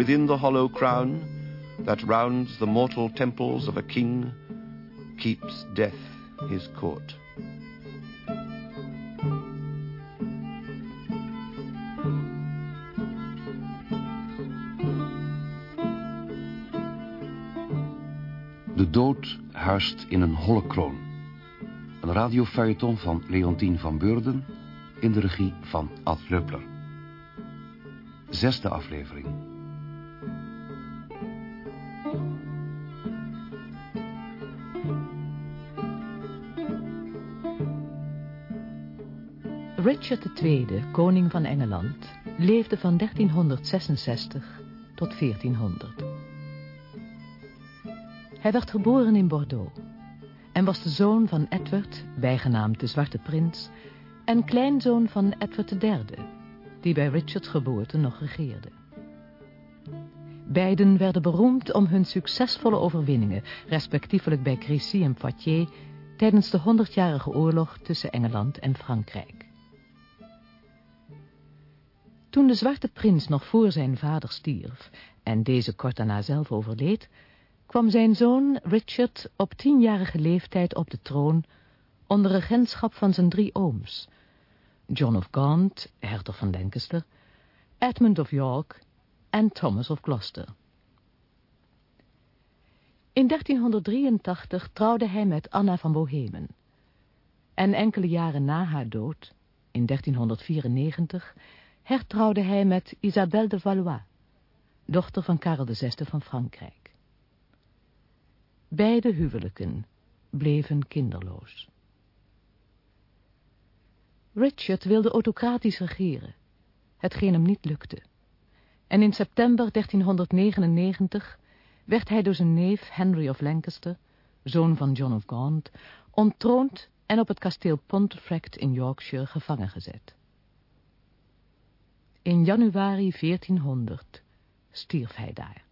Within the hollow crown that rounds the mortal temples of a king keeps death his court. De dood huist in een holle kroon. Een radiofeuilleton van Leontien van Beurden in de regie van Ad Leupler. Zesde aflevering. Richard II, koning van Engeland, leefde van 1366 tot 1400. Hij werd geboren in Bordeaux en was de zoon van Edward, bijgenaamd de Zwarte Prins, en kleinzoon van Edward III, die bij Richards geboorte nog regeerde. Beiden werden beroemd om hun succesvolle overwinningen, respectievelijk bij Crécy en Poitiers, tijdens de honderdjarige oorlog tussen Engeland en Frankrijk. Toen de Zwarte Prins nog voor zijn vader stierf en deze kort daarna zelf overleed, kwam zijn zoon Richard op tienjarige leeftijd op de troon onder regentschap van zijn drie ooms, John of Gaunt, hertog van Lancaster, Edmund of York en Thomas of Gloucester. In 1383 trouwde hij met Anna van Bohemen. En enkele jaren na haar dood, in 1394, hertrouwde hij met Isabelle de Valois, dochter van Karel VI van Frankrijk. Beide huwelijken bleven kinderloos. Richard wilde autocratisch regeren, hetgeen hem niet lukte. En in september 1399 werd hij door zijn neef Henry of Lancaster, zoon van John of Gaunt, ontroond en op het kasteel Pontefract in Yorkshire gevangen gezet. In januari 1400 stierf hij daar.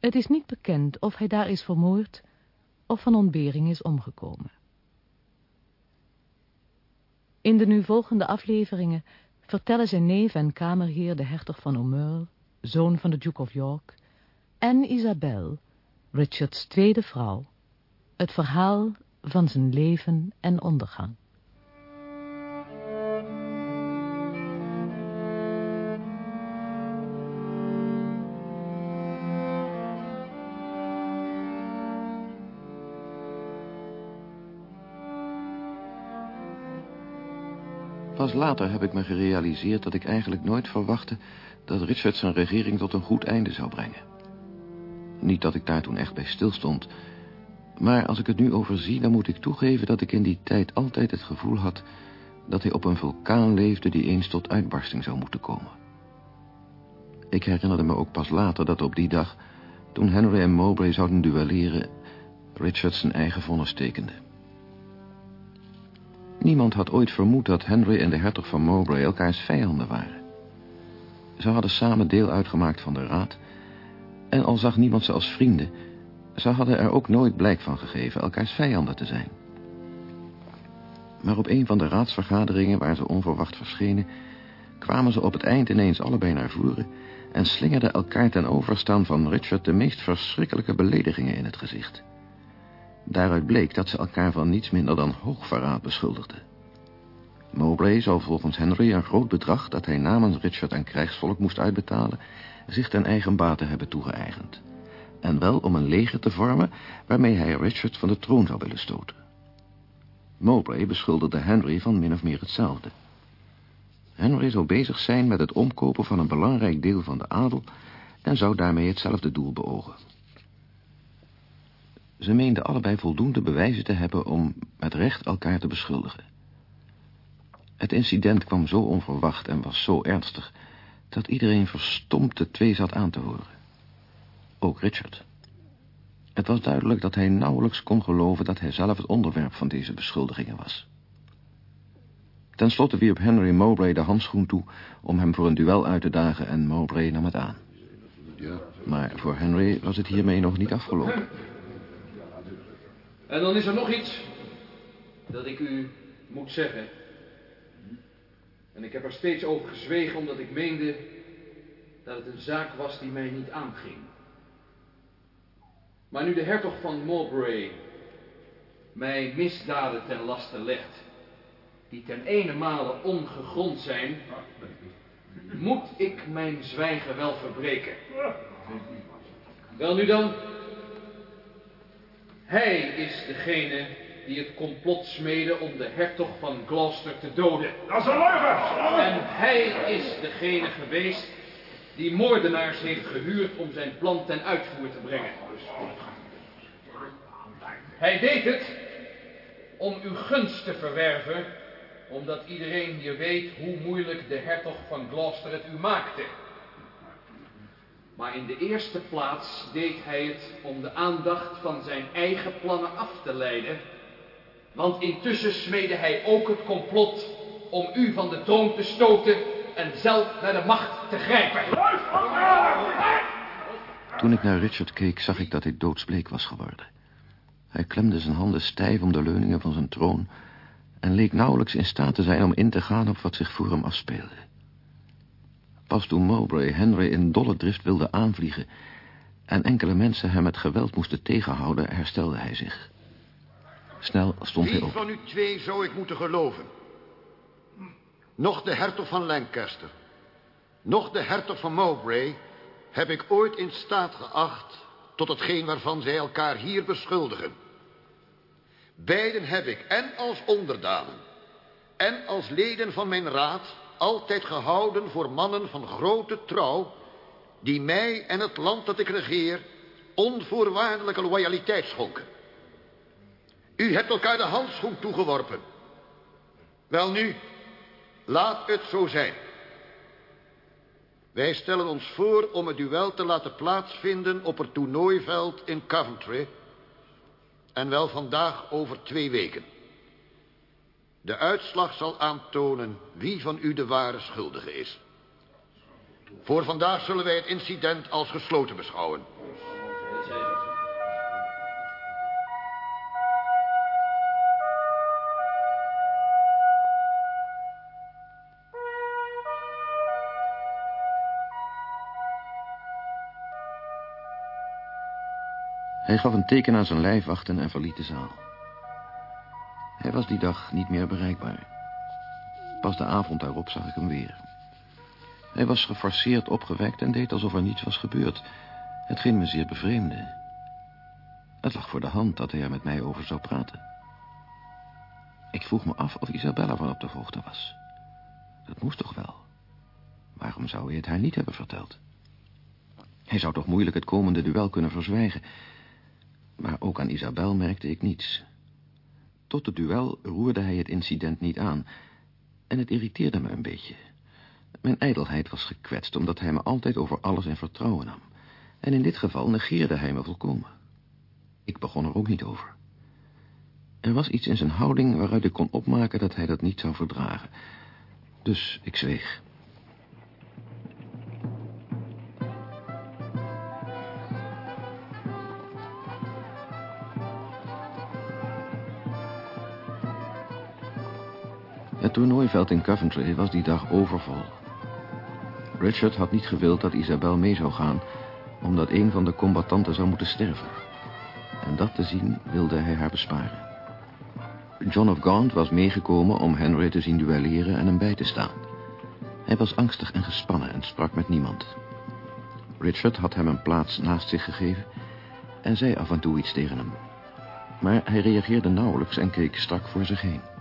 Het is niet bekend of hij daar is vermoord of van ontbering is omgekomen. In de nu volgende afleveringen vertellen zijn neef en kamerheer de hertog van Aumeur, zoon van de Duke of York, en Isabel, Richards tweede vrouw, het verhaal van zijn leven en ondergang. Pas later heb ik me gerealiseerd dat ik eigenlijk nooit verwachtte... dat Richard zijn regering tot een goed einde zou brengen. Niet dat ik daar toen echt bij stilstond... maar als ik het nu overzie, dan moet ik toegeven... dat ik in die tijd altijd het gevoel had... dat hij op een vulkaan leefde die eens tot uitbarsting zou moeten komen. Ik herinnerde me ook pas later dat op die dag... toen Henry en Mowbray zouden duelleren... Richard zijn eigen vonnis tekende. Niemand had ooit vermoed dat Henry en de hertog van Mowbray elkaars vijanden waren. Ze hadden samen deel uitgemaakt van de raad... en al zag niemand ze als vrienden... ze hadden er ook nooit blijk van gegeven elkaars vijanden te zijn. Maar op een van de raadsvergaderingen waar ze onverwacht verschenen... kwamen ze op het eind ineens allebei naar voren... en slingerden elkaar ten overstaan van Richard de meest verschrikkelijke beledigingen in het gezicht... Daaruit bleek dat ze elkaar van niets minder dan hoogverraad beschuldigden. Mowbray zou volgens Henry een groot bedrag dat hij namens Richard en krijgsvolk moest uitbetalen... zich ten eigen bate hebben toegeëigend. En wel om een leger te vormen waarmee hij Richard van de troon zou willen stoten. Mowbray beschuldigde Henry van min of meer hetzelfde. Henry zou bezig zijn met het omkopen van een belangrijk deel van de adel... en zou daarmee hetzelfde doel beogen. Ze meenden allebei voldoende bewijzen te hebben om met recht elkaar te beschuldigen. Het incident kwam zo onverwacht en was zo ernstig... dat iedereen verstomd de twee zat aan te horen. Ook Richard. Het was duidelijk dat hij nauwelijks kon geloven... dat hij zelf het onderwerp van deze beschuldigingen was. Ten slotte wierp Henry Mowbray de handschoen toe... om hem voor een duel uit te dagen en Mowbray nam het aan. Maar voor Henry was het hiermee nog niet afgelopen. En dan is er nog iets dat ik u moet zeggen. En ik heb er steeds over gezwegen omdat ik meende dat het een zaak was die mij niet aanging. Maar nu de hertog van Mowbray mij misdaden ten laste legt, die ten ene male ongegrond zijn, moet ik mijn zwijgen wel verbreken. Wel nu dan, hij is degene die het complot smeden om de hertog van Gloucester te doden. Dat is een leugen! En hij is degene geweest die moordenaars heeft gehuurd om zijn plan ten uitvoer te brengen. Hij deed het om uw gunst te verwerven, omdat iedereen hier weet hoe moeilijk de hertog van Gloucester het u maakte. Maar in de eerste plaats deed hij het om de aandacht van zijn eigen plannen af te leiden. Want intussen smeedde hij ook het complot om u van de troon te stoten en zelf naar de macht te grijpen. Toen ik naar Richard keek, zag ik dat hij doodsbleek was geworden. Hij klemde zijn handen stijf om de leuningen van zijn troon... en leek nauwelijks in staat te zijn om in te gaan op wat zich voor hem afspeelde. Pas toen Mowbray Henry in dolle drift wilde aanvliegen... en enkele mensen hem met geweld moesten tegenhouden, herstelde hij zich. Snel stond hij Wie op. van u twee zou ik moeten geloven? Nog de hertog van Lancaster, nog de hertog van Mowbray... heb ik ooit in staat geacht tot hetgeen waarvan zij elkaar hier beschuldigen. Beiden heb ik, en als onderdanen, en als leden van mijn raad... altijd gehouden voor mannen van grote trouw... die mij en het land dat ik regeer onvoorwaardelijke loyaliteit schonken. U hebt elkaar de handschoen toegeworpen. Welnu, laat het zo zijn. Wij stellen ons voor om het duel te laten plaatsvinden op het toernooiveld in Coventry. En wel vandaag over twee weken. De uitslag zal aantonen wie van u de ware schuldige is. Voor vandaag zullen wij het incident als gesloten beschouwen. Hij gaf een teken aan zijn lijfwachten en verliet de zaal. Hij was die dag niet meer bereikbaar. Pas de avond daarop zag ik hem weer. Hij was geforceerd opgewekt en deed alsof er niets was gebeurd. Hetgeen me zeer bevreemde. Het lag voor de hand dat hij er met mij over zou praten. Ik vroeg me af of Isabella van op de hoogte was. Dat moest toch wel. Waarom zou hij het haar niet hebben verteld? Hij zou toch moeilijk het komende duel kunnen verzwijgen. Maar ook aan Isabel merkte ik niets. Tot het duel roerde hij het incident niet aan. En het irriteerde me een beetje. Mijn ijdelheid was gekwetst omdat hij me altijd over alles in vertrouwen nam. En in dit geval negeerde hij me volkomen. Ik begon er ook niet over. Er was iets in zijn houding waaruit ik kon opmaken dat hij dat niet zou verdragen. Dus ik zweeg. Het toernooiveld in Coventry was die dag overvol. Richard had niet gewild dat Isabel mee zou gaan... omdat een van de combattanten zou moeten sterven. En dat te zien wilde hij haar besparen. John of Gaunt was meegekomen om Henry te zien duelleren en hem bij te staan. Hij was angstig en gespannen en sprak met niemand. Richard had hem een plaats naast zich gegeven... en zei af en toe iets tegen hem. Maar hij reageerde nauwelijks en keek strak voor zich heen.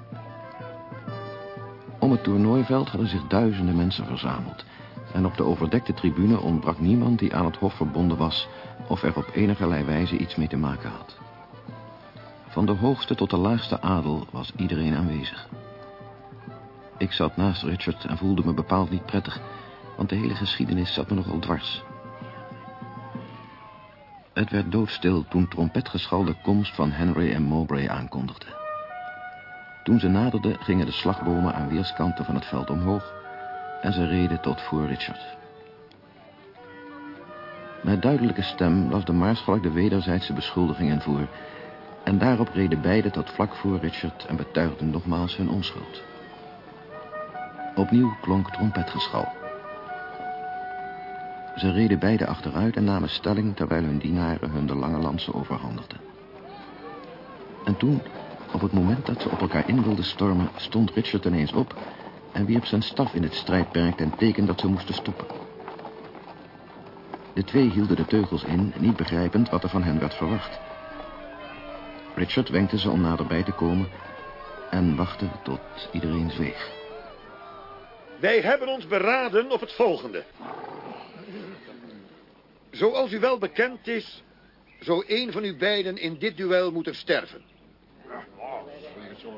Om het toernooiveld hadden zich duizenden mensen verzameld. En op de overdekte tribune ontbrak niemand die aan het hof verbonden was... of er op enigerlei wijze iets mee te maken had. Van de hoogste tot de laagste adel was iedereen aanwezig. Ik zat naast Richard en voelde me bepaald niet prettig... want de hele geschiedenis zat me nogal dwars. Het werd doodstil toen trompetgeschal de komst van Henry en Mowbray aankondigde. Toen ze naderden gingen de slagbomen aan weerskanten van het veld omhoog... en ze reden tot voor Richard. Met duidelijke stem las de maarschalk de wederzijdse beschuldigingen voor... en daarop reden beiden tot vlak voor Richard en betuigden nogmaals hun onschuld. Opnieuw klonk trompetgeschal. Ze reden beide achteruit en namen stelling... terwijl hun dienaren hun de lange lansen overhandigden. En toen, op het moment dat ze op elkaar in wilden stormen... stond Richard ineens op en wierp zijn staf in het strijdperk... ten teken dat ze moesten stoppen. De twee hielden de teugels in, niet begrijpend wat er van hen werd verwacht. Richard wenkte ze om naderbij te komen... en wachtte tot iedereen zweeg. Wij hebben ons beraden op het volgende. Zoals u wel bekend is, zou een van u beiden in dit duel moeten sterven.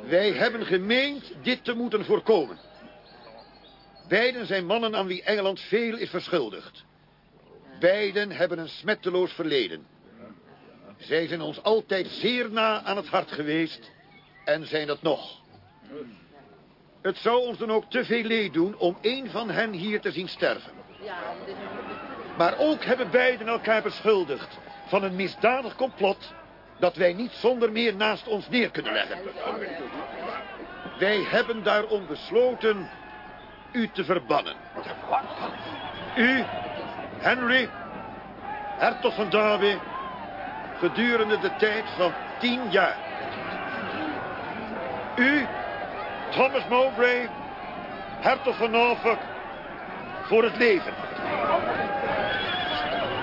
Wij hebben gemeend dit te moeten voorkomen. Beiden zijn mannen aan wie Engeland veel is verschuldigd. Beiden hebben een smetteloos verleden. Zij zijn ons altijd zeer na aan het hart geweest en zijn dat nog. Het zou ons dan ook te veel leed doen om één van hen hier te zien sterven. Maar ook hebben beiden elkaar beschuldigd van een misdadig complot... dat wij niet zonder meer naast ons neer kunnen leggen. Wij hebben daarom besloten u te verbannen. U, Henry, hertog van Derby, gedurende de tijd van tien jaar. U, Thomas Mowbray, hertog van Norfolk, voor het leven.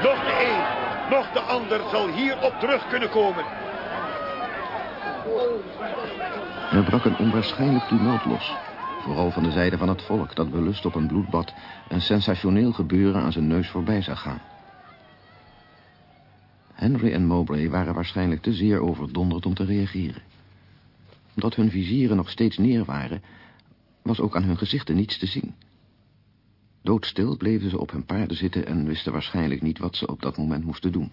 Nog een, nog de ander zal hierop terug kunnen komen. Er brak een onwaarschijnlijk tumult los. Vooral van de zijde van het volk dat belust op een bloedbad... een sensationeel gebeuren aan zijn neus voorbij zag gaan. Henry en Mowbray waren waarschijnlijk te zeer overdonderd om te reageren. Omdat hun vizieren nog steeds neer waren... was ook aan hun gezichten niets te zien. Doodstil bleven ze op hun paarden zitten... en wisten waarschijnlijk niet wat ze op dat moment moesten doen.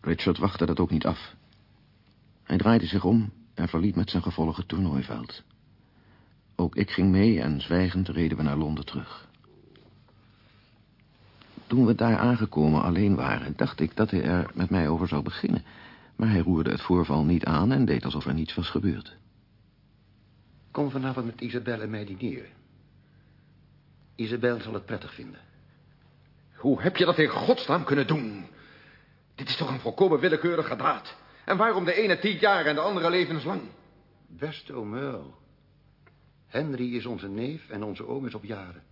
Richard wachtte dat ook niet af. Hij draaide zich om en verliet met zijn gevolg het toernooiveld. Ook ik ging mee en zwijgend reden we naar Londen terug. Toen we daar aangekomen alleen waren, dacht ik dat hij er met mij over zou beginnen. Maar hij roerde het voorval niet aan en deed alsof er niets was gebeurd. Kom vanavond met Isabel en mij dineren. Isabel zal het prettig vinden. Hoe heb je dat in godsnaam kunnen doen? Dit is toch een volkomen willekeurige daad. En waarom de ene tien jaar en de andere levenslang? Beste oom Merle. Henry is onze neef en onze oom is op jaren.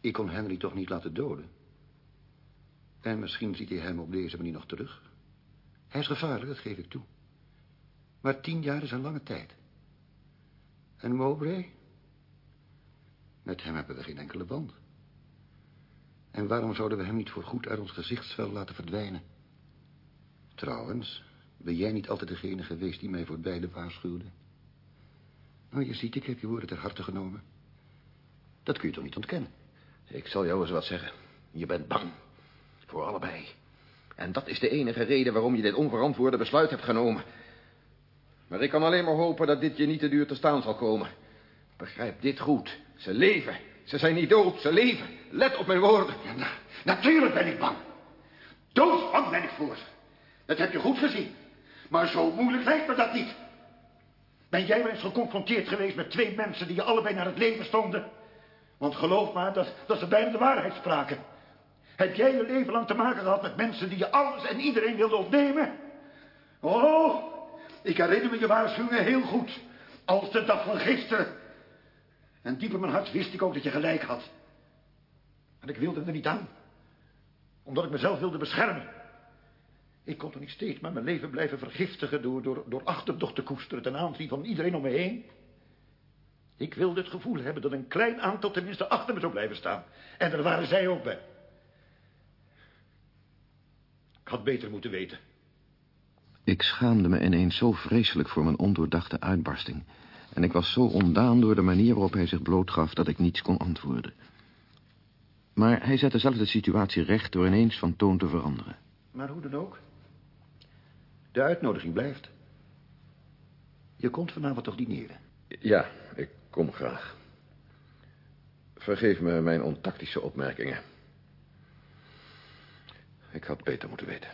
Ik kon Henry toch niet laten doden. En misschien ziet hij hem op deze manier nog terug. Hij is gevaarlijk, dat geef ik toe. Maar tien jaar is een lange tijd. En Mowbray? Met hem hebben we geen enkele band. En waarom zouden we hem niet voorgoed uit ons gezichtsveld laten verdwijnen? Trouwens, ben jij niet altijd degene geweest die mij voor beide waarschuwde? Nou, je ziet, ik heb je woorden ter harte genomen. Dat kun je toch niet ontkennen? Ik zal jou eens wat zeggen. Je bent bang. Voor allebei. En dat is de enige reden waarom je dit onverantwoorde besluit hebt genomen. Maar ik kan alleen maar hopen dat dit je niet te duur te staan zal komen. Begrijp dit goed. Ze leven. Ze zijn niet dood, ze leven. Let op mijn woorden. Ja, na, natuurlijk ben ik bang. Doodsbang ben ik voor ze. Dat heb je goed gezien. Maar zo moeilijk lijkt me dat niet. Ben jij wel eens geconfronteerd geweest met twee mensen die je allebei naar het leven stonden? Want geloof maar dat, dat ze bijna de waarheid spraken. Heb jij je leven lang te maken gehad met mensen die je alles en iedereen wilden ontnemen? Oh, ik herinner me je waarschuwingen heel goed. Als de dag van gisteren. En diep in mijn hart wist ik ook dat je gelijk had. En ik wilde er niet aan. Omdat ik mezelf wilde beschermen. Ik kon toch niet steeds maar mijn leven blijven vergiftigen... door, door, door achterdocht te koesteren ten aanzien van iedereen om me heen. Ik wilde het gevoel hebben dat een klein aantal tenminste achter me zou blijven staan. En daar waren zij ook bij. Ik had beter moeten weten. Ik schaamde me ineens zo vreselijk voor mijn ondoordachte uitbarsting. En ik was zo ondaan door de manier waarop hij zich blootgaf... dat ik niets kon antwoorden. Maar hij zette zelf de situatie recht door ineens van toon te veranderen. Maar hoe dan ook. De uitnodiging blijft. Je komt vanavond toch dineren? Ja, ik kom graag. Vergeef me mijn ontactische opmerkingen. Ik had beter moeten weten.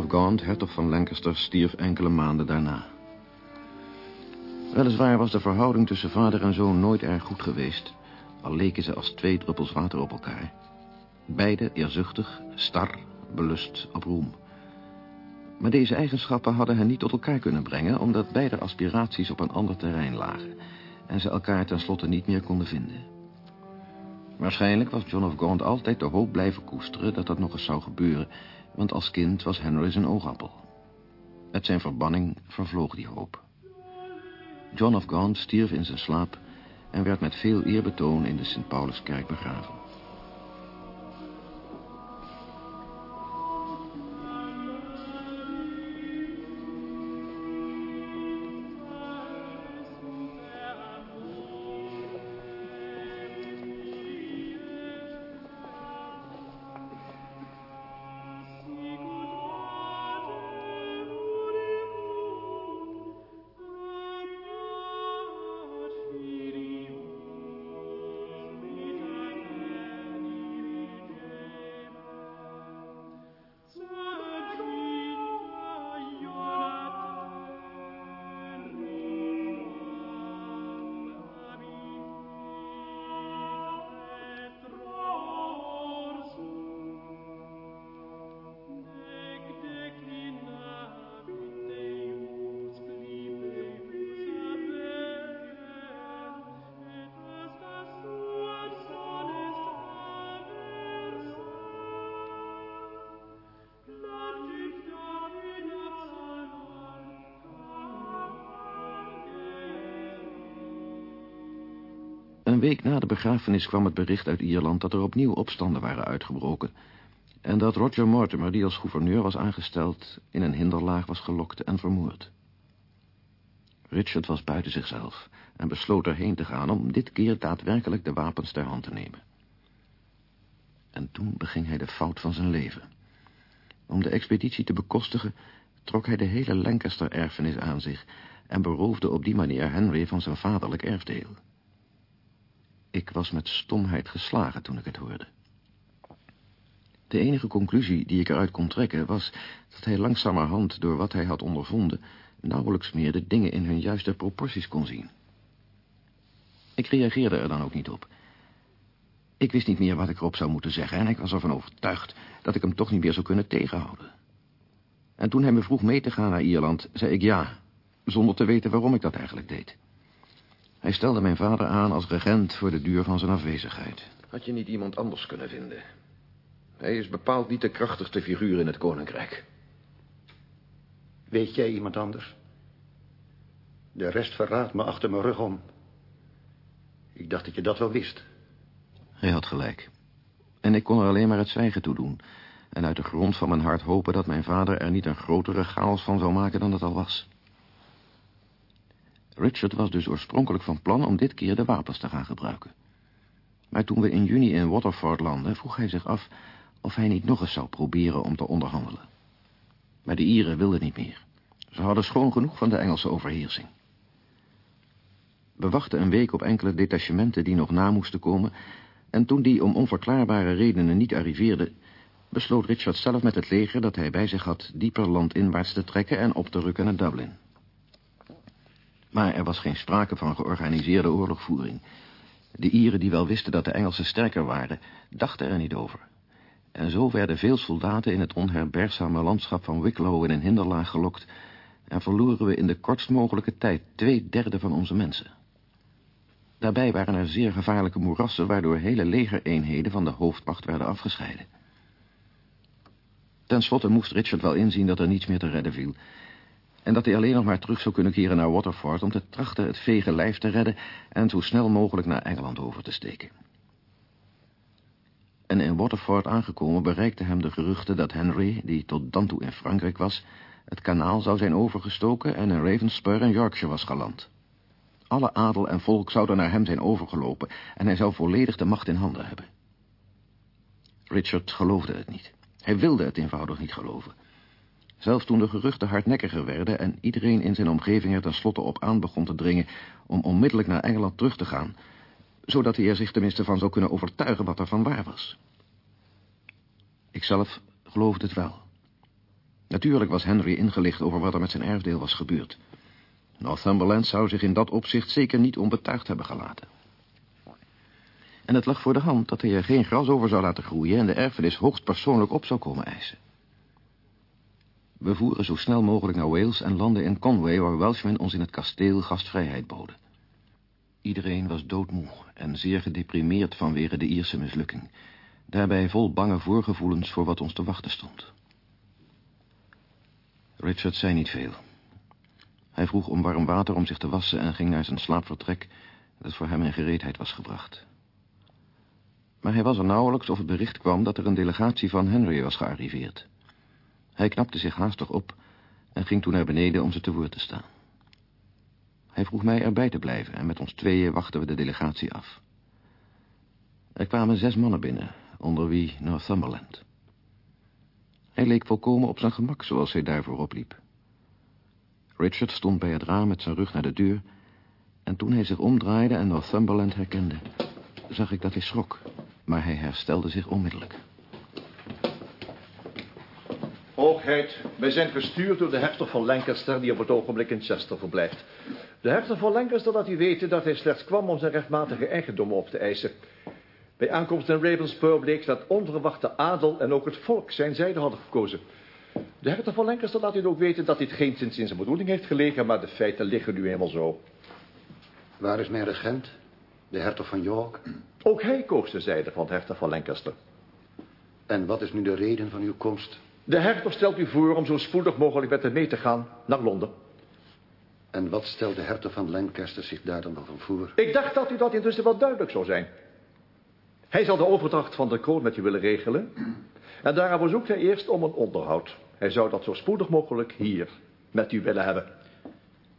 Of Gaunt, hertog van Lancaster, stierf enkele maanden daarna. Weliswaar was de verhouding tussen vader en zoon nooit erg goed geweest... al leken ze als twee druppels water op elkaar. Beide eerzuchtig, star, belust op roem. Maar deze eigenschappen hadden hen niet tot elkaar kunnen brengen... omdat beide aspiraties op een ander terrein lagen... en ze elkaar tenslotte niet meer konden vinden. Waarschijnlijk was John of Gaunt altijd de hoop blijven koesteren... dat dat nog eens zou gebeuren... want als kind was Henry zijn oogappel. Met zijn verbanning vervloog die hoop. John of Gaunt stierf in zijn slaap... en werd met veel eerbetoon in de Sint Pauluskerk begraven. Een week na de begrafenis kwam het bericht uit Ierland dat er opnieuw opstanden waren uitgebroken... en dat Roger Mortimer, die als gouverneur was aangesteld... in een hinderlaag was gelokt en vermoord. Richard was buiten zichzelf en besloot erheen te gaan... om dit keer daadwerkelijk de wapens ter hand te nemen. En toen beging hij de fout van zijn leven. Om de expeditie te bekostigen trok hij de hele Lancaster-erfenis aan zich... en beroofde op die manier Henry van zijn vaderlijk erfdeel... Ik was met stomheid geslagen toen ik het hoorde. De enige conclusie die ik eruit kon trekken was dat hij langzamerhand door wat hij had ondervonden nauwelijks meer de dingen in hun juiste proporties kon zien. Ik reageerde er dan ook niet op. Ik wist niet meer wat ik erop zou moeten zeggen en ik was ervan overtuigd dat ik hem toch niet meer zou kunnen tegenhouden. En toen hij me vroeg mee te gaan naar Ierland, zei ik ja, zonder te weten waarom ik dat eigenlijk deed. Hij stelde mijn vader aan als regent voor de duur van zijn afwezigheid. Had je niet iemand anders kunnen vinden? Hij is bepaald niet de krachtigste figuur in het koninkrijk. Weet jij iemand anders? De rest verraadt me achter mijn rug om. Ik dacht dat je dat wel wist. Hij had gelijk. En ik kon er alleen maar het zwijgen toe doen. En uit de grond van mijn hart hopen dat mijn vader er niet een grotere chaos van zou maken dan het al was. Richard was dus oorspronkelijk van plan om dit keer de wapens te gaan gebruiken. Maar toen we in juni in Waterford landden, vroeg hij zich af of hij niet nog eens zou proberen om te onderhandelen. Maar de Ieren wilden niet meer. Ze hadden schoon genoeg van de Engelse overheersing. We wachten een week op enkele detachementen die nog na moesten komen... en toen die om onverklaarbare redenen niet arriveerden... besloot Richard zelf met het leger dat hij bij zich had... dieper landinwaarts te trekken en op te rukken naar Dublin. Maar er was geen sprake van georganiseerde oorlogvoering. De Ieren die wel wisten dat de Engelsen sterker waren, dachten er niet over. En zo werden veel soldaten in het onherbergzame landschap van Wicklow in een hinderlaag gelokt... en verloren we in de kortst mogelijke tijd twee derde van onze mensen. Daarbij waren er zeer gevaarlijke moerassen... waardoor hele legereenheden van de hoofdmacht werden afgescheiden. Ten slotte moest Richard wel inzien dat er niets meer te redden viel... En dat hij alleen nog maar terug zou kunnen keren naar Waterford... om te trachten het vege lijf te redden... en zo snel mogelijk naar Engeland over te steken. En in Waterford aangekomen bereikte hem de geruchten dat Henry... die tot dan toe in Frankrijk was... het kanaal zou zijn overgestoken... en in Ravenspur in Yorkshire was geland. Alle adel en volk zouden naar hem zijn overgelopen... en hij zou volledig de macht in handen hebben. Richard geloofde het niet. Hij wilde het eenvoudig niet geloven... Zelfs toen de geruchten hardnekkiger werden... en iedereen in zijn omgeving er tenslotte op aan begon te dringen... om onmiddellijk naar Engeland terug te gaan... zodat hij er zich tenminste van zou kunnen overtuigen wat er van waar was. Ikzelf geloofde het wel. Natuurlijk was Henry ingelicht over wat er met zijn erfdeel was gebeurd. Northumberland zou zich in dat opzicht zeker niet onbetuigd hebben gelaten. En het lag voor de hand dat hij er geen gras over zou laten groeien... en de erfenis hoogst persoonlijk op zou komen eisen. We voeren zo snel mogelijk naar Wales en landden in Conway... waar Welshmen ons in het kasteel gastvrijheid boden. Iedereen was doodmoe en zeer gedeprimeerd vanwege de Ierse mislukking. Daarbij vol bange voorgevoelens voor wat ons te wachten stond. Richard zei niet veel. Hij vroeg om warm water om zich te wassen en ging naar zijn slaapvertrek... dat voor hem in gereedheid was gebracht. Maar hij was er nauwelijks of het bericht kwam dat er een delegatie van Henry was gearriveerd. Hij knapte zich haastig op en ging toen naar beneden om ze te woord te staan. Hij vroeg mij erbij te blijven en met ons tweeën wachten we de delegatie af. Er kwamen zes mannen binnen, onder wie Northumberland. Hij leek volkomen op zijn gemak zoals hij daarvoor opliep. Richard stond bij het raam met zijn rug naar de deur... en toen hij zich omdraaide en Northumberland herkende... zag ik dat hij schrok, maar hij herstelde zich onmiddellijk. Hoogheid, wij zijn gestuurd door de hertog van Lancaster... die op het ogenblik in Chester verblijft. De hertog van Lancaster laat u weten dat hij slechts kwam... om zijn rechtmatige eigendommen op te eisen. Bij aankomst in Ravensbourg bleek dat onverwachte adel... en ook het volk zijn zijde hadden gekozen... De hertog van Lancaster laat u ook weten dat dit geen sinds in zijn bedoeling heeft gelegen, maar de feiten liggen nu eenmaal zo. Waar is mijn regent? De hertog van York? Ook hij koos de zijde van de hertog van Lancaster. En wat is nu de reden van uw komst? De hertog stelt u voor om zo spoedig mogelijk met hem mee te gaan naar Londen. En wat stelt de hertog van Lancaster zich daar dan wel van voor? Ik dacht dat u dat intussen wel duidelijk zou zijn. Hij zal de overdracht van de kroon met u willen regelen. En daarom verzoekt hij eerst om een onderhoud. Hij zou dat zo spoedig mogelijk hier met u willen hebben.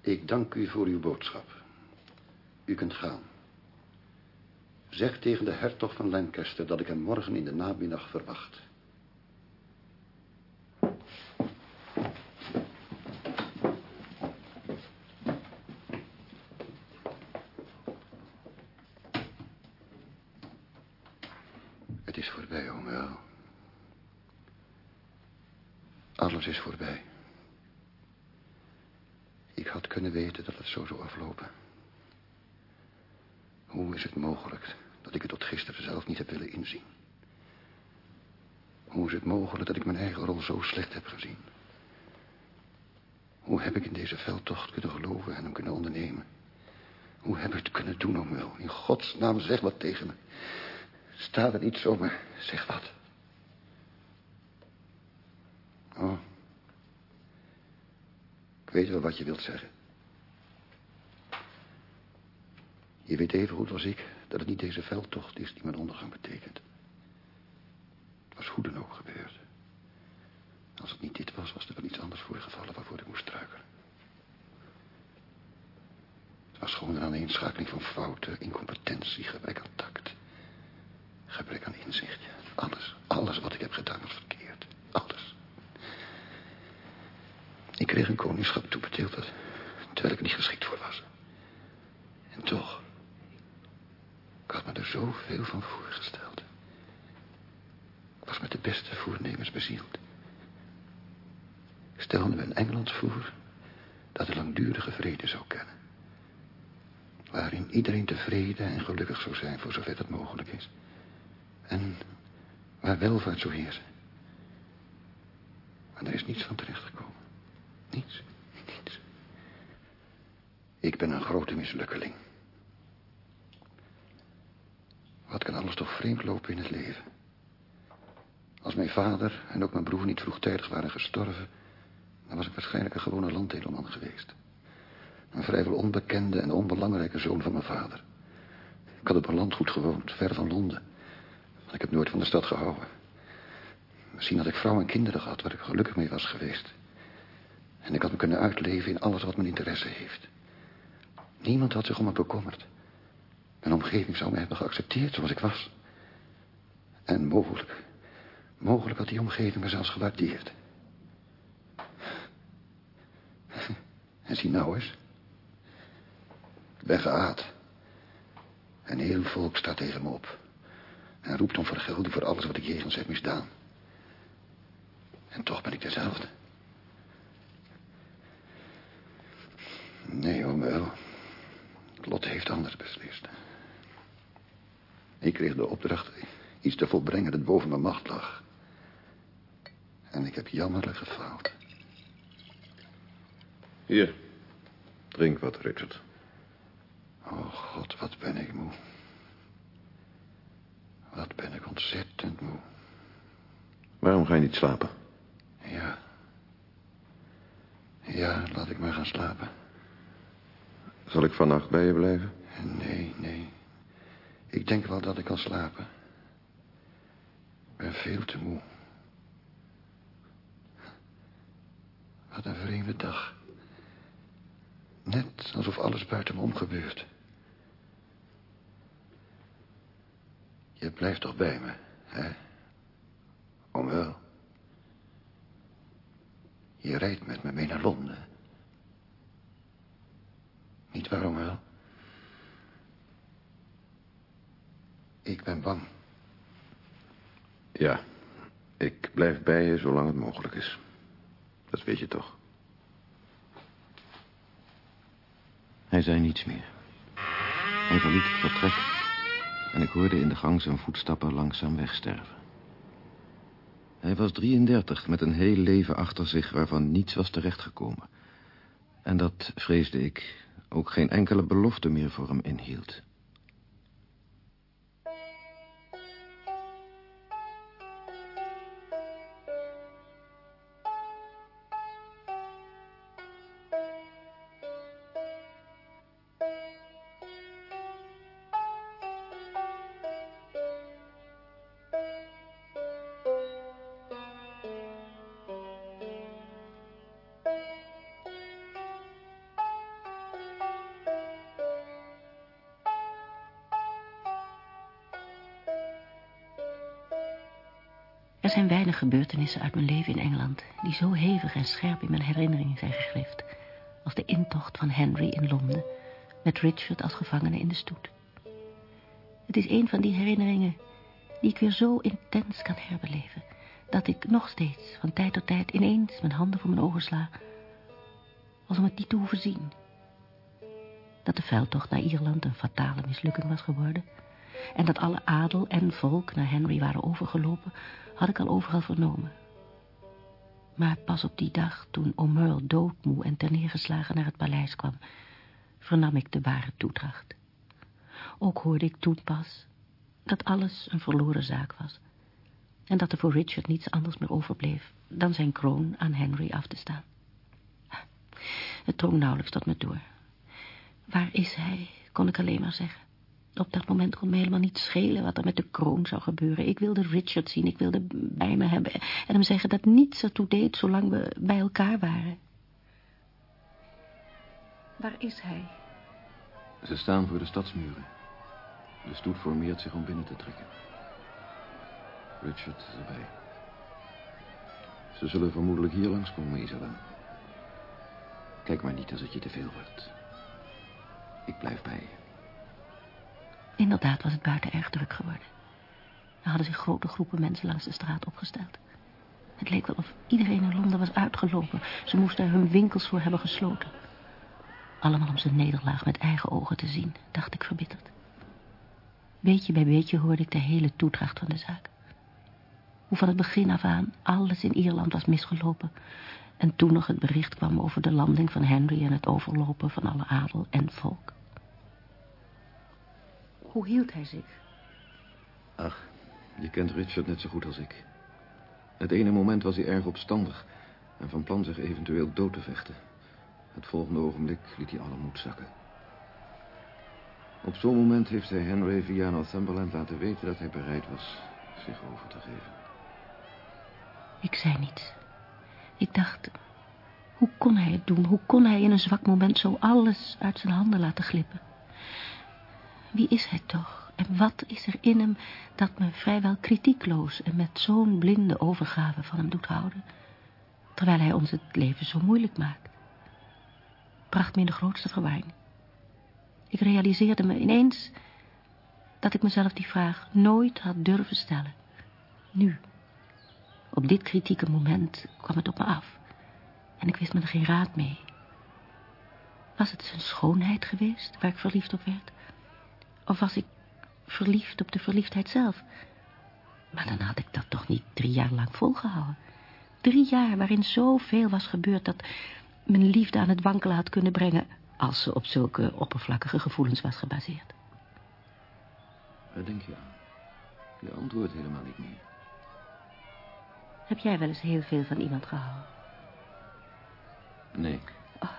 Ik dank u voor uw boodschap. U kunt gaan. Zeg tegen de hertog van Lancaster dat ik hem morgen in de namiddag verwacht. Het is voorbij, Omer. Is voorbij. Ik had kunnen weten dat het zo zou aflopen. Hoe is het mogelijk dat ik het tot gisteren zelf niet heb willen inzien? Hoe is het mogelijk dat ik mijn eigen rol zo slecht heb gezien? Hoe heb ik in deze veldtocht kunnen geloven en hem kunnen ondernemen? Hoe heb ik het kunnen doen, Omuel? In Gods naam zeg wat tegen me. Sta er niet zomaar, zeg wat. Oh. Weet wel wat je wilt zeggen. Je weet even goed als ik dat het niet deze veldtocht is die mijn ondergang betekent. Het was hoe dan ook gebeurd. Als het niet dit was, was er wel iets anders voorgevallen waarvoor ik moest struikelen. Het was gewoon een aaneenschakeling van fouten, incompetentie, gebrek aan tact. Gebrek aan inzicht. Alles, alles wat ik heb gedaan was verkeerd. Alles. Ik kreeg een koningschap toebedeeld, terwijl ik niet geschikt voor was. En toch, ik had me er zoveel van voorgesteld. Ik was met de beste voornemens bezield. Ik stelde me een Engeland voor dat een langdurige vrede zou kennen. Waarin iedereen tevreden en gelukkig zou zijn voor zover dat mogelijk is. En waar welvaart zou heersen. Maar er is niets van terechtgekomen. Niets. Ik ben een grote mislukkeling. Wat kan alles toch vreemd lopen in het leven? Als mijn vader en ook mijn broer niet vroegtijdig waren gestorven... dan was ik waarschijnlijk een gewone landheelman geweest. Een vrijwel onbekende en onbelangrijke zoon van mijn vader. Ik had op een landgoed gewoond, ver van Londen. Maar ik heb nooit van de stad gehouden. Misschien had ik vrouw en kinderen gehad waar ik gelukkig mee was geweest. En ik had me kunnen uitleven in alles wat mijn interesse heeft. Niemand had zich om me bekommerd. Mijn omgeving zou me hebben geaccepteerd zoals ik was. En mogelijk, mogelijk had die omgeving me zelfs gewaardeerd. En zie nou eens. Ik ben gehaat. En heel volk staat tegen me op. En roept om vergelding voor alles wat ik jegens heb misdaan. En toch ben ik dezelfde. Omel, Lot heeft anders beslist. Ik kreeg de opdracht iets te volbrengen dat boven mijn macht lag. En ik heb jammerlijk gefaald. Hier, drink wat, Richard. Oh god, wat ben ik moe. Wat ben ik ontzettend moe. Waarom ga je niet slapen? Ja. Ja, laat ik maar gaan slapen. Zal ik vannacht bij je blijven? Nee, nee. Ik denk wel dat ik kan slapen. Ik ben veel te moe. Wat een vreemde dag. Net alsof alles buiten me om gebeurt. Je blijft toch bij me, hè? Om wel. Je rijdt met me mee naar Londen. Niet waarom wel? Ik ben bang. Ja, ik blijf bij je zolang het mogelijk is. Dat weet je toch. Hij zei niets meer. Hij verliet het vertrek en ik hoorde in de gang zijn voetstappen langzaam wegsterven. Hij was 33 met een heel leven achter zich waarvan niets was terechtgekomen. En dat, vreesde ik, ook geen enkele belofte meer voor hem inhield. Zijn weinig gebeurtenissen uit mijn leven in Engeland... die zo hevig en scherp in mijn herinneringen zijn gegrift... als de intocht van Henry in Londen... met Richard als gevangene in de stoet. Het is een van die herinneringen die ik weer zo intens kan herbeleven... dat ik nog steeds van tijd tot tijd ineens mijn handen voor mijn ogen sla... als om het niet te hoeven zien. Dat de vuiltocht naar Ierland een fatale mislukking was geworden... en dat alle adel en volk naar Henry waren overgelopen had ik al overal vernomen. Maar pas op die dag, toen O'Merl doodmoe en terneergeslagen naar het paleis kwam, vernam ik de ware toedracht. Ook hoorde ik toen pas dat alles een verloren zaak was. En dat er voor Richard niets anders meer overbleef dan zijn kroon aan Henry af te staan. Het drong nauwelijks tot me door. Waar is hij, kon ik alleen maar zeggen. Op dat moment kon me helemaal niet schelen wat er met de kroon zou gebeuren. Ik wilde Richard zien, ik wilde bij me hebben... en hem zeggen dat niets ertoe deed zolang we bij elkaar waren. Waar is hij? Ze staan voor de stadsmuren. De stoet formeert zich om binnen te trekken. Richard is erbij. Ze zullen vermoedelijk hier langskomen, Isabel. Kijk maar niet als het je te veel wordt. Ik blijf bij je. Inderdaad was het buiten erg druk geworden. Er hadden zich grote groepen mensen langs de straat opgesteld. Het leek wel of iedereen in Londen was uitgelopen. Ze moesten er hun winkels voor hebben gesloten. Allemaal om zijn nederlaag met eigen ogen te zien, dacht ik verbitterd. Beetje bij beetje hoorde ik de hele toedracht van de zaak. Hoe van het begin af aan alles in Ierland was misgelopen. En toen nog het bericht kwam over de landing van Henry en het overlopen van alle adel en volk. Hoe hield hij zich? Ach, je kent Richard net zo goed als ik. Het ene moment was hij erg opstandig... en van plan zich eventueel dood te vechten. Het volgende ogenblik liet hij alle moed zakken. Op zo'n moment heeft hij Henry via Northumberland laten weten... dat hij bereid was zich over te geven. Ik zei niets. Ik dacht, hoe kon hij het doen? Hoe kon hij in een zwak moment zo alles uit zijn handen laten glippen? Wie is hij toch? En wat is er in hem dat me vrijwel kritiekloos en met zo'n blinde overgave van hem doet houden? Terwijl hij ons het leven zo moeilijk maakt. Bracht me in de grootste verwarring. Ik realiseerde me ineens dat ik mezelf die vraag nooit had durven stellen. Nu, op dit kritieke moment, kwam het op me af. En ik wist me er geen raad mee. Was het zijn schoonheid geweest waar ik verliefd op werd? Of was ik verliefd op de verliefdheid zelf? Maar dan had ik dat toch niet drie jaar lang volgehouden. Drie jaar waarin zoveel was gebeurd dat mijn liefde aan het wankelen had kunnen brengen... als ze op zulke oppervlakkige gevoelens was gebaseerd. Waar denk je aan? Je antwoordt helemaal niet meer. Heb jij wel eens heel veel van iemand gehouden? Nee. Oh,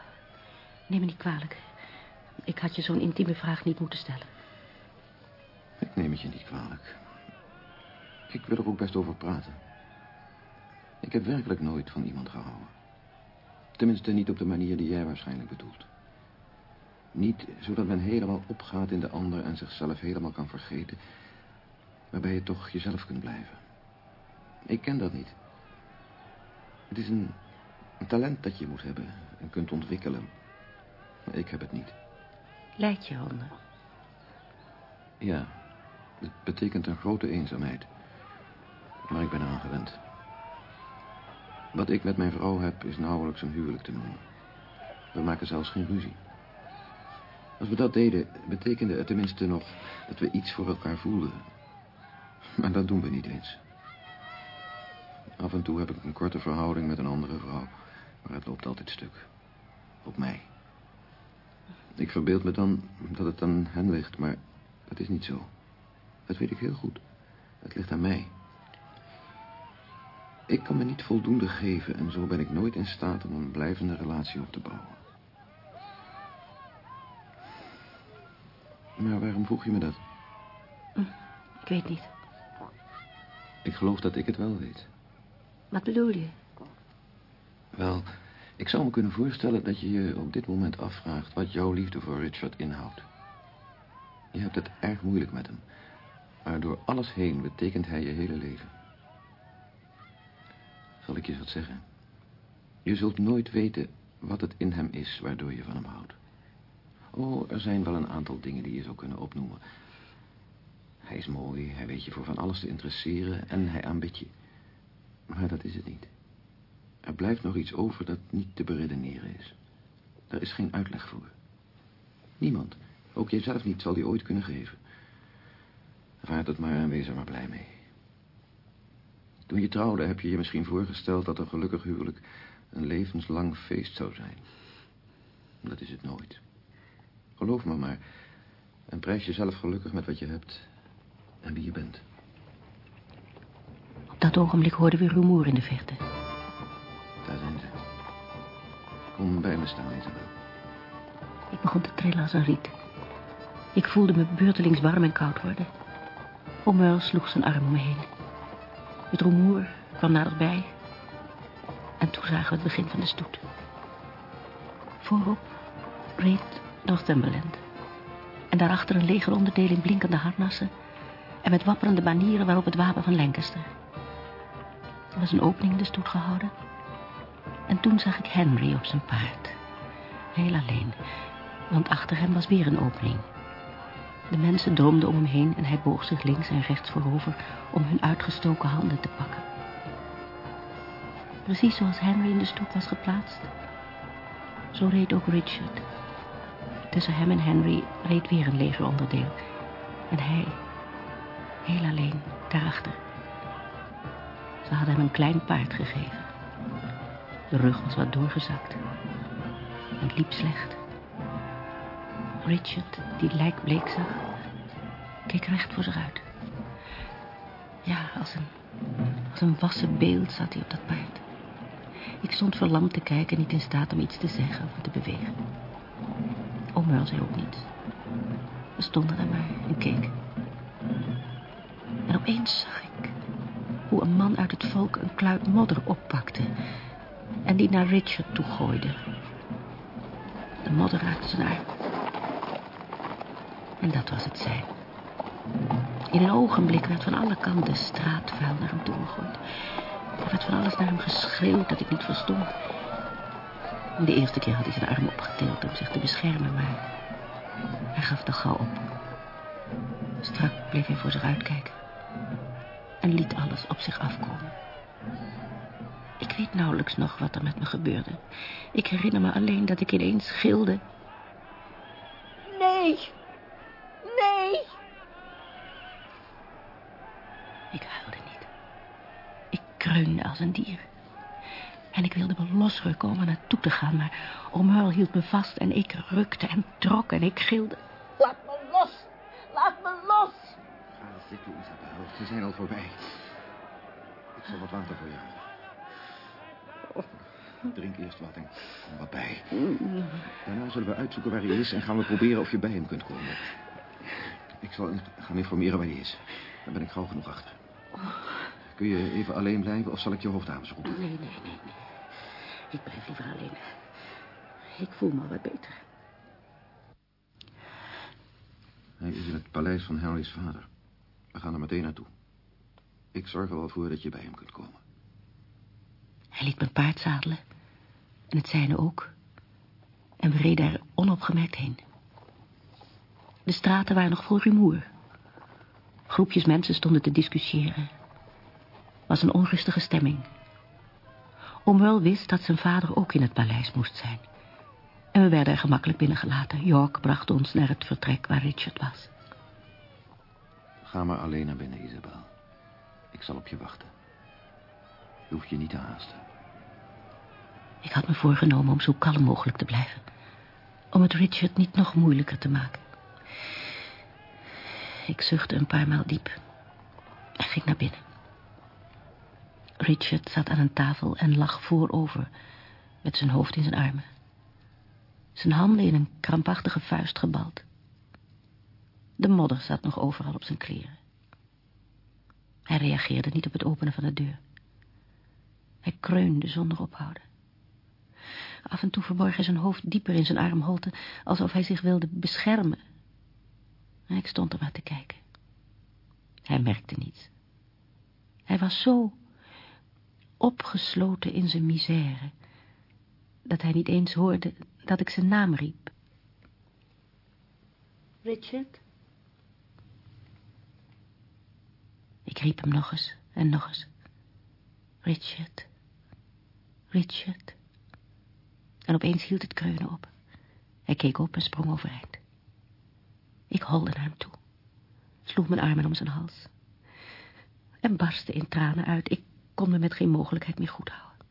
neem me niet kwalijk. Ik had je zo'n intieme vraag niet moeten stellen. Ik neem het je niet kwalijk. Ik wil er ook best over praten. Ik heb werkelijk nooit van iemand gehouden. Tenminste niet op de manier die jij waarschijnlijk bedoelt. Niet zodat men helemaal opgaat in de ander en zichzelf helemaal kan vergeten... waarbij je toch jezelf kunt blijven. Ik ken dat niet. Het is een, een talent dat je moet hebben en kunt ontwikkelen. Maar ik heb het niet. Leid je onder? Ja, het betekent een grote eenzaamheid. Maar ik ben eraan gewend. Wat ik met mijn vrouw heb is nauwelijks een huwelijk te noemen. We maken zelfs geen ruzie. Als we dat deden, betekende het tenminste nog dat we iets voor elkaar voelden. Maar dat doen we niet eens. Af en toe heb ik een korte verhouding met een andere vrouw. Maar het loopt altijd stuk. Op mij. Ik verbeeld me dan dat het aan hen ligt, maar dat is niet zo. Dat weet ik heel goed. Het ligt aan mij. Ik kan me niet voldoende geven en zo ben ik nooit in staat om een blijvende relatie op te bouwen. Maar waarom vroeg je me dat? Ik weet niet. Ik geloof dat ik het wel weet. Wat bedoel je? Wel, ik zou me kunnen voorstellen dat je je op dit moment afvraagt... wat jouw liefde voor Richard inhoudt. Je hebt het erg moeilijk met hem. Maar door alles heen betekent hij je hele leven. Zal ik je wat zeggen? Je zult nooit weten wat het in hem is waardoor je van hem houdt. Oh, er zijn wel een aantal dingen die je zou kunnen opnoemen. Hij is mooi, hij weet je voor van alles te interesseren en hij aanbidt je. Maar dat is het niet. Er blijft nog iets over dat niet te beredeneren is. Er is geen uitleg voor. Niemand, ook jijzelf niet, zal die ooit kunnen geven. Vaart het maar en wees er maar blij mee. Toen je trouwde heb je je misschien voorgesteld dat een gelukkig huwelijk een levenslang feest zou zijn. Dat is het nooit. Geloof me maar. En prijs jezelf gelukkig met wat je hebt en wie je bent. Op dat ogenblik hoorden we rumoer in de verte. Daar zijn ze. Kom bij me staan, Isabel. Ik begon te trillen als een riet. Ik voelde me beurtelings warm en koud worden. Omer sloeg zijn arm om me heen. Het rumoer kwam naderbij. En toen zagen we het begin van de stoet. Voorop reed Northumberland. En daarachter een legeronderdeel in blinkende harnassen... en met wapperende banieren waarop het wapen van Lancaster. Er was een opening in de stoet gehouden. En toen zag ik Henry op zijn paard. Heel alleen, want achter hem was weer een opening. De mensen droomden om hem heen en hij boog zich links en rechts voorover om hun uitgestoken handen te pakken. Precies zoals Henry in de stoet was geplaatst. Zo reed ook Richard. Tussen hem en Henry reed weer een legeronderdeel. En hij, heel alleen, daarachter. Ze hadden hem een klein paard gegeven. De rug was wat doorgezakt. Het liep slecht. Richard, die lijkbleek zag, keek recht voor zich uit. Ja, als een, als een wassen beeld zat hij op dat paard. Ik stond verlamd te kijken, niet in staat om iets te zeggen of te bewegen. Omer zei ook niets. We stonden er maar en keken. En opeens zag ik hoe een man uit het volk een kluit modder oppakte... en die naar Richard toe gooide. De modder raakte zijn arm. En dat was het zijn. In een ogenblik werd van alle kanten straatvuil naar hem toegegooid. Er werd van alles naar hem geschreeuwd dat ik niet verstond. De eerste keer had hij zijn arm opgetild om zich te beschermen, maar hij gaf de gauw op. Strak bleef hij voor zich uitkijken en liet alles op zich afkomen. Ik weet nauwelijks nog wat er met me gebeurde. Ik herinner me alleen dat ik ineens Nee. Nee. Ik huilde niet. Ik kreunde als een dier. En ik wilde me losrukken om er naartoe te gaan, maar Omerl hield me vast en ik rukte en trok en ik gilde. Laat me los! Laat me los! Ga zitten, Isabel. Ze zijn al voorbij. Ik zal wat water voor je halen. Drink eerst wat en kom wat bij. Daarna zullen we uitzoeken waar hij is en gaan we proberen of je bij hem kunt komen. Ik zal gaan informeren waar hij is. Daar ben ik gauw genoeg achter. Kun je even alleen blijven of zal ik je hoofddames roepen? Nee, nee, nee, nee. Ik blijf liever alleen. Ik voel me wat beter. Hij is in het paleis van Harry's vader. We gaan er meteen naartoe. Ik zorg er wel voor dat je bij hem kunt komen. Hij liet mijn paard zadelen. En het zijne ook. En we reden er onopgemerkt heen. De straten waren nog vol rumoer. Groepjes mensen stonden te discussiëren. Was een onrustige stemming. Omuel wist dat zijn vader ook in het paleis moest zijn. En we werden er gemakkelijk binnengelaten. York bracht ons naar het vertrek waar Richard was. Ga maar alleen naar binnen, Isabel. Ik zal op je wachten. Je hoeft je niet te haasten. Ik had me voorgenomen om zo kalm mogelijk te blijven. Om het Richard niet nog moeilijker te maken. Ik zuchtte een paar maal diep. En ging naar binnen. Richard zat aan een tafel en lag voorover... met zijn hoofd in zijn armen. Zijn handen in een krampachtige vuist gebald. De modder zat nog overal op zijn kleren. Hij reageerde niet op het openen van de deur. Hij kreunde zonder ophouden. Af en toe verborg hij zijn hoofd dieper in zijn armholte... alsof hij zich wilde beschermen. En ik stond er maar te kijken. Hij merkte niets. Hij was zo opgesloten in zijn misère... dat hij niet eens hoorde dat ik zijn naam riep. Richard? Ik riep hem nog eens en nog eens. Richard. Richard. En opeens hield het kreunen op. Hij keek op en sprong overeind. Ik holde naar hem toe. Sloeg mijn armen om zijn hals. En barstte in tranen uit. Ik kon me met geen mogelijkheid meer goed houden.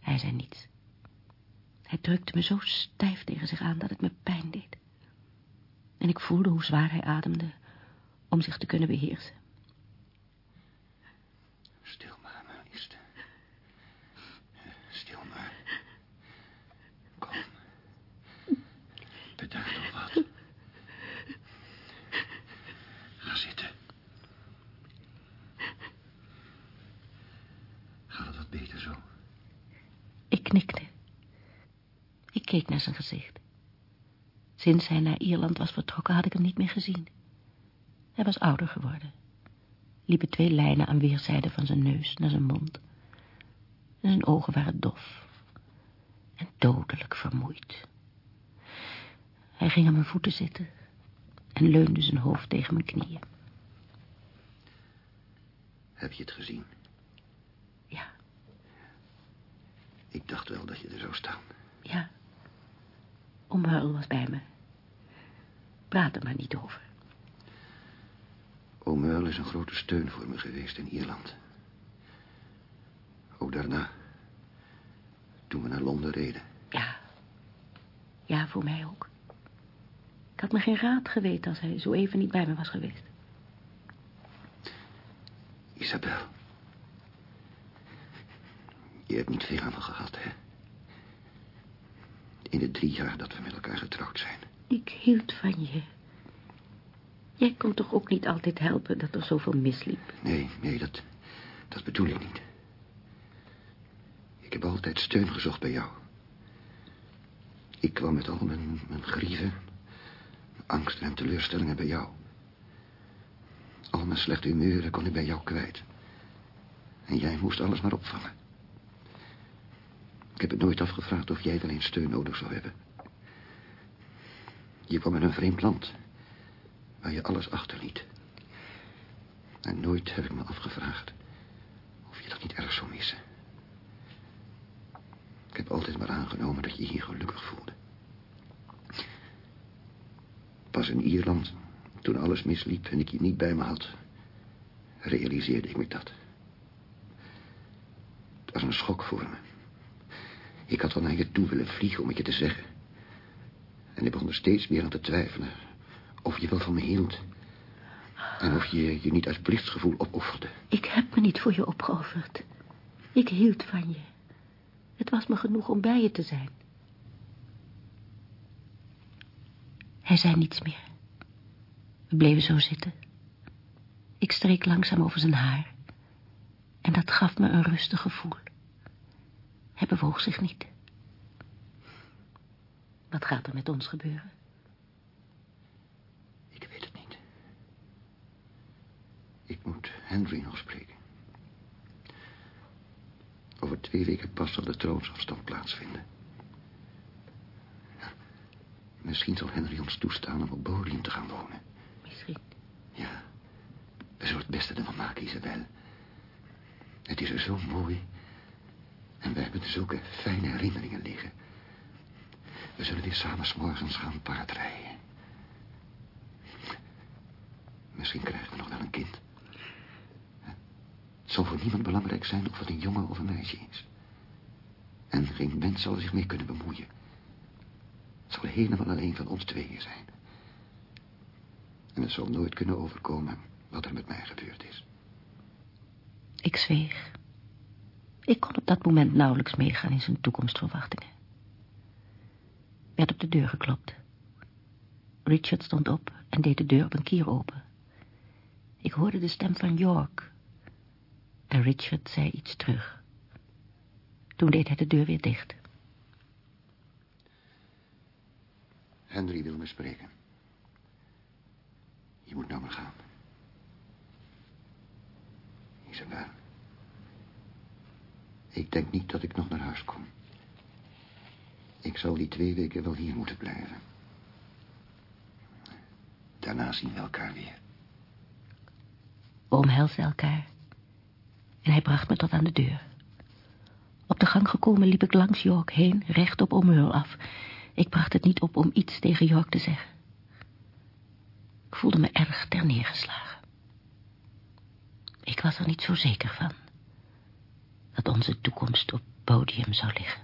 Hij zei niets. Hij drukte me zo stijf tegen zich aan dat het me pijn deed. En ik voelde hoe zwaar hij ademde om zich te kunnen beheersen. Stil maar, mijn liefste. Stil maar. Kom. Bedacht toch wat. Ga zitten. Gaat het wat beter zo? Ik knikte. Ik keek naar zijn gezicht. Sinds hij naar Ierland was vertrokken had ik hem niet meer gezien. Hij was ouder geworden. Liepen twee lijnen aan weerszijden van zijn neus naar zijn mond. En zijn ogen waren dof en dodelijk vermoeid. Hij ging aan mijn voeten zitten en leunde zijn hoofd tegen mijn knieën. Heb je het gezien? Ja. Ik dacht wel dat je er zou staan. Ja. Omhuil was bij me. Praat er maar niet over. Oom is een grote steun voor me geweest in Ierland. Ook daarna. Toen we naar Londen reden. Ja. Ja, voor mij ook. Ik had me geen raad geweten als hij zo even niet bij me was geweest. Isabel. Je hebt niet veel aan me gehad, hè? In de drie jaar dat we met elkaar getrouwd zijn. Ik hield van je. Jij kon toch ook niet altijd helpen dat er zoveel misliep? Nee, nee, dat, dat bedoel ik niet. Ik heb altijd steun gezocht bij jou. Ik kwam met al mijn, mijn grieven, angsten en teleurstellingen bij jou. Al mijn slechte humeuren kon ik bij jou kwijt. En jij moest alles maar opvangen. Ik heb het nooit afgevraagd of jij wel eens steun nodig zou hebben. Je kwam in een vreemd land waar je alles achterliet. En nooit heb ik me afgevraagd of je dat niet erg zou missen. Ik heb altijd maar aangenomen dat je hier gelukkig voelde. Pas in Ierland, toen alles misliep en ik je niet bij me had... realiseerde ik me dat. Het was een schok voor me. Ik had wel naar je toe willen vliegen om het je te zeggen. En ik begon er steeds meer aan te twijfelen... of je wel van me hield... En of je je niet uit plichtsgevoel opofferde. Ik heb me niet voor je opgeofferd. Ik hield van je. Het was me genoeg om bij je te zijn. Hij zei niets meer. We bleven zo zitten. Ik streek langzaam over zijn haar. En dat gaf me een rustig gevoel. Hij bewoog zich niet. Wat gaat er met ons gebeuren? Ik weet het niet. Ik moet Henry nog spreken. Over twee weken pas zal de troonsafstand plaatsvinden. Misschien zal Henry ons toestaan om op Bodium te gaan wonen. Misschien. Ja. We zullen het beste ervan maken, Isabel. Het is er zo mooi. En we hebben zulke fijne herinneringen liggen. We zullen weer samen s morgens gaan paardrijden. Misschien krijgen we nog wel een kind. Het zal voor niemand belangrijk zijn of het een jongen of een meisje is. En geen mens zal zich mee kunnen bemoeien. Het zal helemaal alleen van ons tweeën zijn. En het zal nooit kunnen overkomen wat er met mij gebeurd is. Ik zweeg. Ik kon op dat moment nauwelijks meegaan in zijn toekomstverwachtingen. Werd op de deur geklopt. Richard stond op en deed de deur op een kier open. Ik hoorde de stem van York. En Richard zei iets terug. Toen deed hij de deur weer dicht. Henry wil me spreken. Je moet nou maar gaan. Isabel. Ik denk niet dat ik nog naar huis kom. Ik zal die twee weken wel hier moeten blijven. Daarna zien we elkaar weer. We omhelzen elkaar. En hij bracht me tot aan de deur. Op de gang gekomen liep ik langs York heen, recht op O'Meul af. Ik bracht het niet op om iets tegen York te zeggen. Ik voelde me erg terneergeslagen. Ik was er niet zo zeker van dat onze toekomst op podium zou liggen.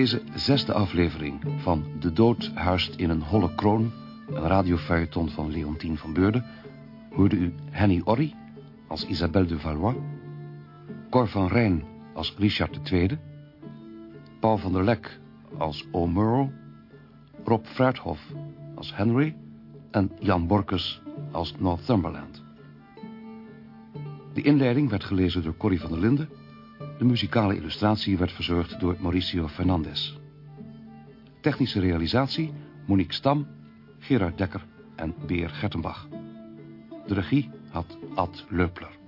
Deze zesde aflevering van De Dood huist in een holle kroon... een radiofeuilleton van Leontien van Beurden... hoorde u Henny Orry als Isabelle de Valois... Cor van Rijn als Richard II... Paul van der Lek als O'Murrow... Rob Fruithof als Henry... en Jan Borkes als Northumberland. De inleiding werd gelezen door Corrie van der Linden... De muzikale illustratie werd verzorgd door Mauricio Fernandez. Technische realisatie Monique Stam, Gerard Dekker en Beer Gertenbach. De regie had Ad Leupler.